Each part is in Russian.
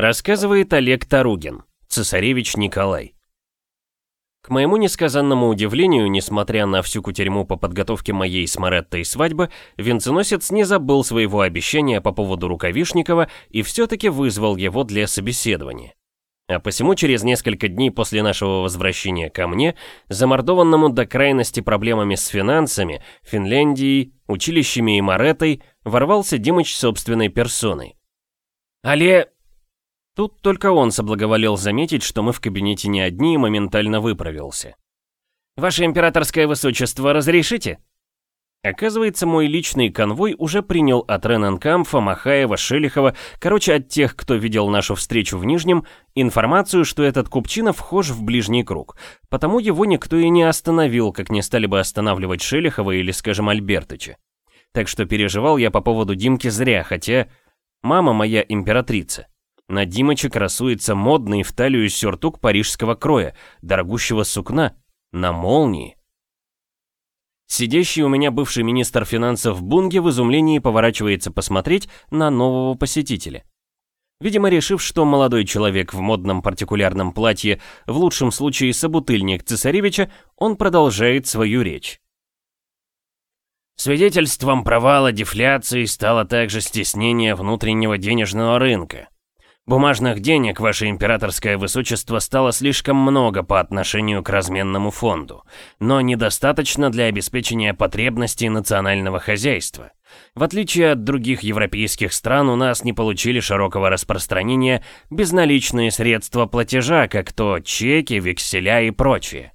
Рассказывает Олег Таругин, цесаревич Николай. К моему несказанному удивлению, несмотря на всю кутерьму по подготовке моей с Мореттой свадьбы, венценосец не забыл своего обещания по поводу Рукавишникова и все-таки вызвал его для собеседования. А посему через несколько дней после нашего возвращения ко мне, замордованному до крайности проблемами с финансами, Финляндией, училищами и Мореттой, ворвался Димыч собственной персоной. «Але...» Тут только он соблаговолел заметить, что мы в кабинете не одни и моментально выправился. «Ваше императорское высочество, разрешите?» Оказывается, мой личный конвой уже принял от Рененкамфа, Махаева, Шелихова, короче, от тех, кто видел нашу встречу в Нижнем, информацию, что этот Купчина вхож в ближний круг. Потому его никто и не остановил, как не стали бы останавливать Шелихова или, скажем, Альбертыча. Так что переживал я по поводу Димки зря, хотя мама моя императрица. На Димыче красуется модный в талию сюртук парижского кроя, дорогущего сукна, на молнии. Сидящий у меня бывший министр финансов Бунге в изумлении поворачивается посмотреть на нового посетителя. Видимо, решив, что молодой человек в модном партикулярном платье, в лучшем случае собутыльник цесаревича, он продолжает свою речь. Свидетельством провала дефляции стало также стеснение внутреннего денежного рынка. Бумажных денег, ваше императорское высочество, стало слишком много по отношению к разменному фонду, но недостаточно для обеспечения потребностей национального хозяйства. В отличие от других европейских стран, у нас не получили широкого распространения безналичные средства платежа, как то чеки, векселя и прочее.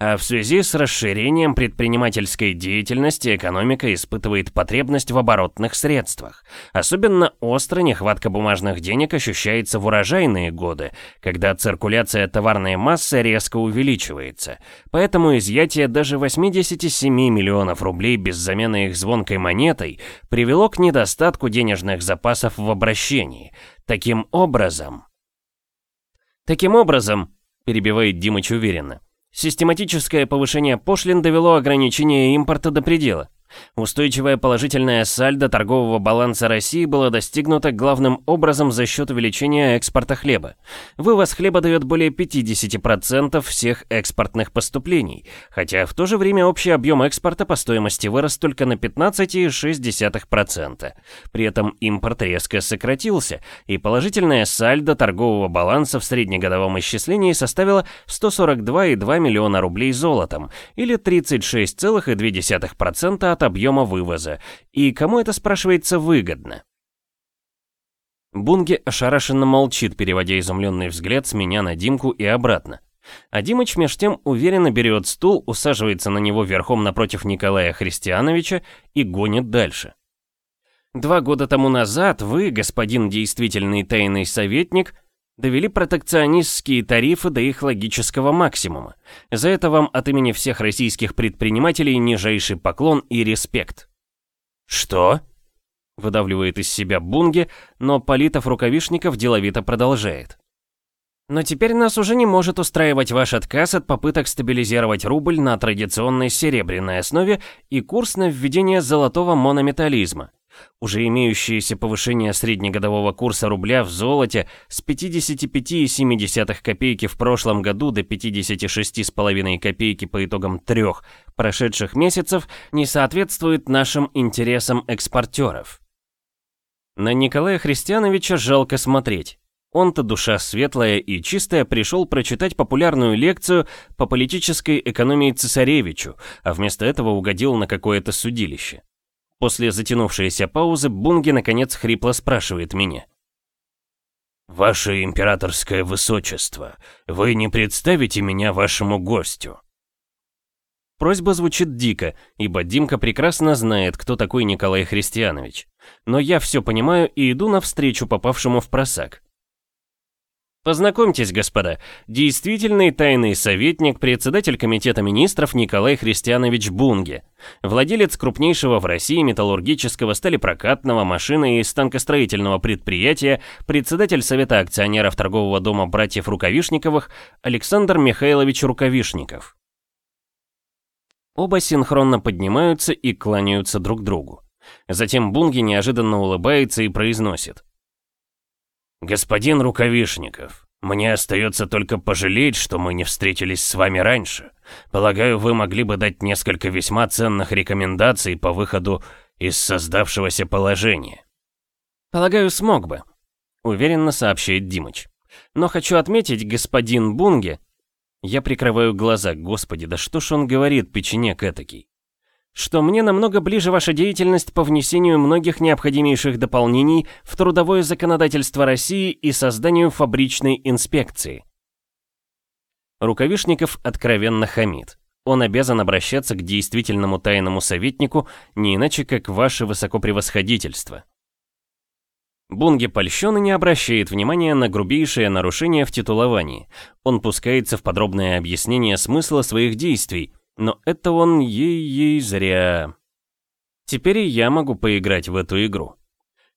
А в связи с расширением предпринимательской деятельности экономика испытывает потребность в оборотных средствах. Особенно остро нехватка бумажных денег ощущается в урожайные годы, когда циркуляция товарной массы резко увеличивается. Поэтому изъятие даже 87 миллионов рублей без замены их звонкой монетой привело к недостатку денежных запасов в обращении. Таким образом... Таким образом, перебивает Димыч уверенно, Систематическое повышение пошлин довело ограничение импорта до предела. Устойчивое положительное сальдо торгового баланса России было достигнуто главным образом за счет увеличения экспорта хлеба. Вывоз хлеба дает более 50% всех экспортных поступлений, хотя в то же время общий объем экспорта по стоимости вырос только на 15,6%. При этом импорт резко сократился, и положительное сальдо торгового баланса в среднегодовом исчислении составило 142,2 миллиона рублей золотом, или 36,2% от объема вывоза. И кому это, спрашивается, выгодно? Бунге ошарашенно молчит, переводя изумленный взгляд с меня на Димку и обратно. А Димыч меж тем уверенно берет стул, усаживается на него верхом напротив Николая Христиановича и гонит дальше. Два года тому назад вы, господин действительный тайный советник, довели протекционистские тарифы до их логического максимума. За это вам от имени всех российских предпринимателей нижайший поклон и респект. Что? Выдавливает из себя Бунге, но Политов-Рукавишников деловито продолжает. Но теперь нас уже не может устраивать ваш отказ от попыток стабилизировать рубль на традиционной серебряной основе и курс на введение золотого монометаллизма. Уже имеющееся повышение среднегодового курса рубля в золоте с 55,7 копейки в прошлом году до 56,5 копейки по итогам трех прошедших месяцев не соответствует нашим интересам экспортеров. На Николая Христиановича жалко смотреть. Он-то душа светлая и чистая пришел прочитать популярную лекцию по политической экономии цесаревичу, а вместо этого угодил на какое-то судилище. После затянувшейся паузы Бунги наконец хрипло спрашивает меня. «Ваше императорское высочество, вы не представите меня вашему гостю?» Просьба звучит дико, ибо Димка прекрасно знает, кто такой Николай Христианович. Но я все понимаю и иду навстречу попавшему в просак. Познакомьтесь, господа, действительный тайный советник, председатель комитета министров Николай Христианович Бунге, владелец крупнейшего в России металлургического, сталепрокатного, машины и станкостроительного предприятия, председатель Совета акционеров торгового дома братьев Рукавишниковых Александр Михайлович Рукавишников. Оба синхронно поднимаются и кланяются друг другу. Затем Бунги неожиданно улыбается и произносит. «Господин Рукавишников, мне остается только пожалеть, что мы не встретились с вами раньше. Полагаю, вы могли бы дать несколько весьма ценных рекомендаций по выходу из создавшегося положения». «Полагаю, смог бы», — уверенно сообщает Димыч. «Но хочу отметить, господин Бунге...» Я прикрываю глаза, господи, да что ж он говорит, печенек этакий что мне намного ближе ваша деятельность по внесению многих необходимейших дополнений в трудовое законодательство России и созданию фабричной инспекции. Рукавишников откровенно хамит. Он обязан обращаться к действительному тайному советнику, не иначе как ваше высокопревосходительство. Бунги польщен и не обращает внимания на грубейшее нарушение в титуловании. Он пускается в подробное объяснение смысла своих действий, но это он ей-ей зря. Теперь и я могу поиграть в эту игру.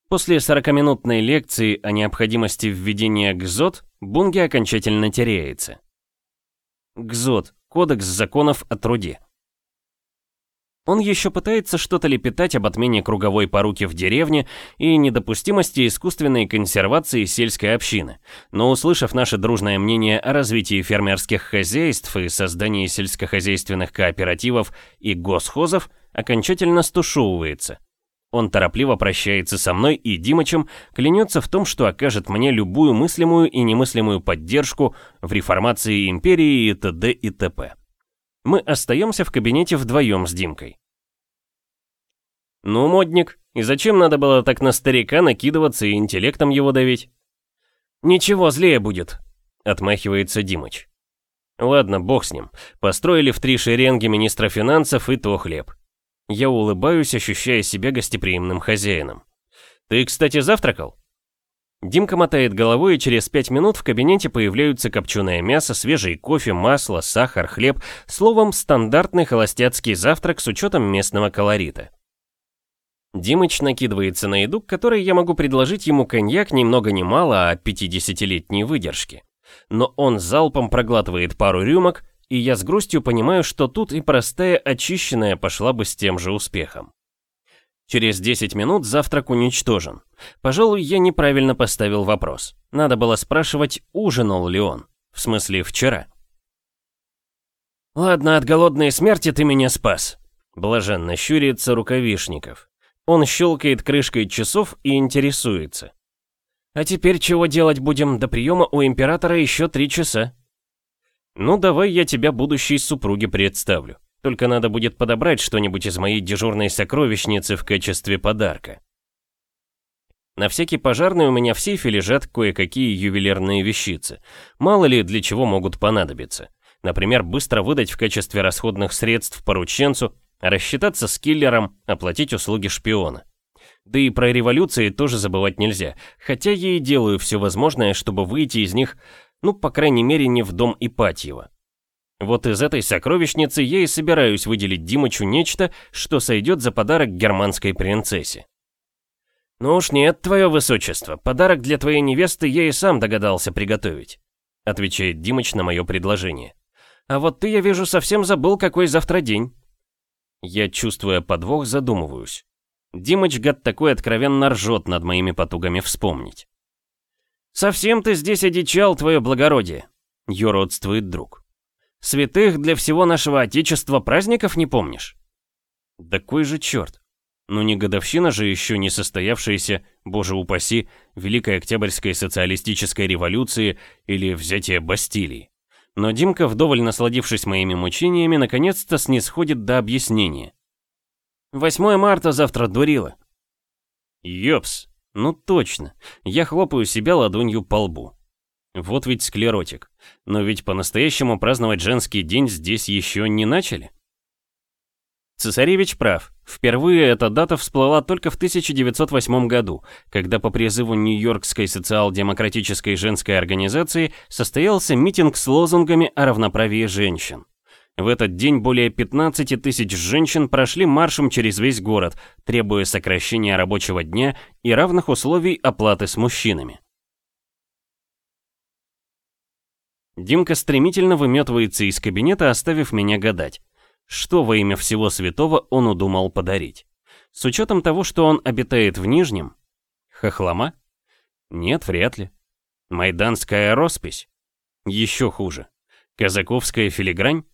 После 40-минутной лекции о необходимости введения ГЗОТ, Бунги окончательно теряется. ГЗОТ – Кодекс законов о труде. Он еще пытается что-то лепетать об отмене круговой поруки в деревне и недопустимости искусственной консервации сельской общины, но услышав наше дружное мнение о развитии фермерских хозяйств и создании сельскохозяйственных кооперативов и госхозов, окончательно стушевывается. Он торопливо прощается со мной и Димычем, клянется в том, что окажет мне любую мыслимую и немыслимую поддержку в реформации империи и т.д. и т.п. Мы остаемся в кабинете вдвоем с Димкой. «Ну, модник, и зачем надо было так на старика накидываться и интеллектом его давить?» «Ничего, злее будет», — отмахивается Димыч. «Ладно, бог с ним. Построили в три шеренги министра финансов и то хлеб». Я улыбаюсь, ощущая себя гостеприимным хозяином. «Ты, кстати, завтракал?» Димка мотает головой, и через пять минут в кабинете появляются копченое мясо, свежий кофе, масло, сахар, хлеб, словом, стандартный холостяцкий завтрак с учетом местного колорита. Димыч накидывается на еду, к которой я могу предложить ему коньяк ни много ни мало, а 50-летней выдержки. Но он залпом проглатывает пару рюмок, и я с грустью понимаю, что тут и простая очищенная пошла бы с тем же успехом. Через 10 минут завтрак уничтожен. Пожалуй, я неправильно поставил вопрос. Надо было спрашивать, ужинал ли он. В смысле, вчера. «Ладно, от голодной смерти ты меня спас», — блаженно щурится рукавишников. Он щелкает крышкой часов и интересуется. «А теперь чего делать будем? До приема у императора еще три часа». «Ну, давай я тебя будущей супруге представлю. Только надо будет подобрать что-нибудь из моей дежурной сокровищницы в качестве подарка. На всякий пожарный у меня в сейфе лежат кое-какие ювелирные вещицы. Мало ли для чего могут понадобиться. Например, быстро выдать в качестве расходных средств порученцу, рассчитаться с киллером, оплатить услуги шпиона. Да и про революции тоже забывать нельзя, хотя я и делаю все возможное, чтобы выйти из них, ну, по крайней мере, не в дом Ипатьева. Вот из этой сокровищницы я и собираюсь выделить Димычу нечто, что сойдет за подарок германской принцессе. «Ну уж нет, твое высочество, подарок для твоей невесты я и сам догадался приготовить», отвечает Димыч на мое предложение. «А вот ты, я вижу, совсем забыл, какой завтра день». Я, чувствуя подвох, задумываюсь. Димыч, гад такой, откровенно ржет над моими потугами вспомнить. «Совсем ты здесь одичал, твое благородие», — юродствует друг. Святых для всего нашего Отечества праздников не помнишь? Да кой же черт. Ну не годовщина же еще не состоявшаяся, боже упаси, Великой Октябрьской социалистической революции или взятие Бастилии. Но Димка, вдоволь насладившись моими мучениями, наконец-то снисходит до объяснения. 8 марта завтра дурила. Ёпс, ну точно, я хлопаю себя ладонью по лбу. Вот ведь склеротик. Но ведь по-настоящему праздновать женский день здесь еще не начали. Цесаревич прав. Впервые эта дата всплыла только в 1908 году, когда по призыву Нью-Йоркской социал-демократической женской организации состоялся митинг с лозунгами о равноправии женщин. В этот день более 15 тысяч женщин прошли маршем через весь город, требуя сокращения рабочего дня и равных условий оплаты с мужчинами. Димка стремительно выметывается из кабинета, оставив меня гадать. Что во имя всего святого он удумал подарить? С учетом того, что он обитает в Нижнем? Хохлома? Нет, вряд ли. Майданская роспись? Еще хуже. Казаковская филигрань?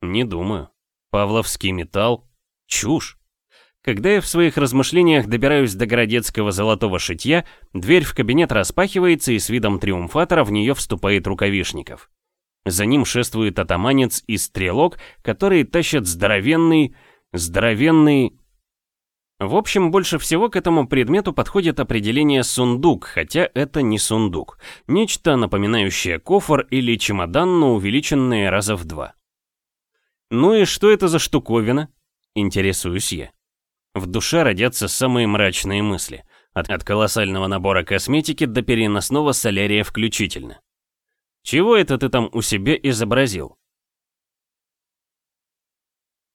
Не думаю. Павловский металл? Чушь. Когда я в своих размышлениях добираюсь до городецкого золотого шитья, дверь в кабинет распахивается и с видом триумфатора в нее вступает рукавишников. За ним шествует атаманец и стрелок, которые тащат здоровенный... здоровенный... В общем, больше всего к этому предмету подходит определение «сундук», хотя это не сундук. Нечто напоминающее кофр или чемодан, но увеличенное раза в два. Ну и что это за штуковина? Интересуюсь я. В душе родятся самые мрачные мысли. От, от колоссального набора косметики до переносного солярия включительно. Чего это ты там у себя изобразил?